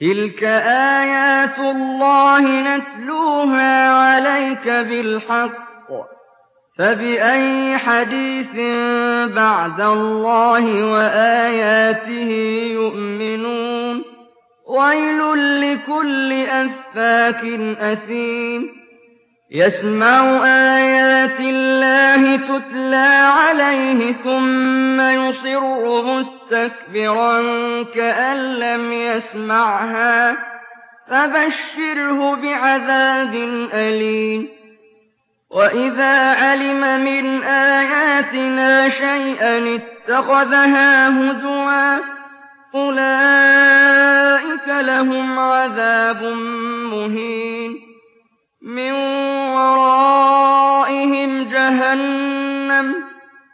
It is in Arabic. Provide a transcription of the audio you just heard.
تِلْكَ آيَاتُ اللَّهِ نَتْلُوهَا عَلَيْكَ بِالْحَقِّ ۚ فَبِأَيِّ حَدِيثٍ بَعْدَ اللَّهِ وَآيَاتِهِ يُؤْمِنُونَ وَيْلٌ لِّكُلِّ أَفَّاكٍ أَثِيمٍ يَسْمَعُ آيَاتِ اللَّهِ تُتْلَىٰ عَلَيْهِ ثُمَّ يُصِرُّ مُسْتَكْبِرًا كَأَن لَّمْ يَسْمَعْهَا ۖ فَبَشِّرْهُ بِعَذَابٍ أَلِيمٍ. وَإِذَا عَلِمَ مِنْ آيَاتِنَا شَيْئًا اتَّخَذَهَا هُزُوًا ۚ أُولَٰئِكَ لَهُمْ عَذَابٌ مُّهِينٌ. مِّن وَرَائِهِمْ جَهَنَّمُ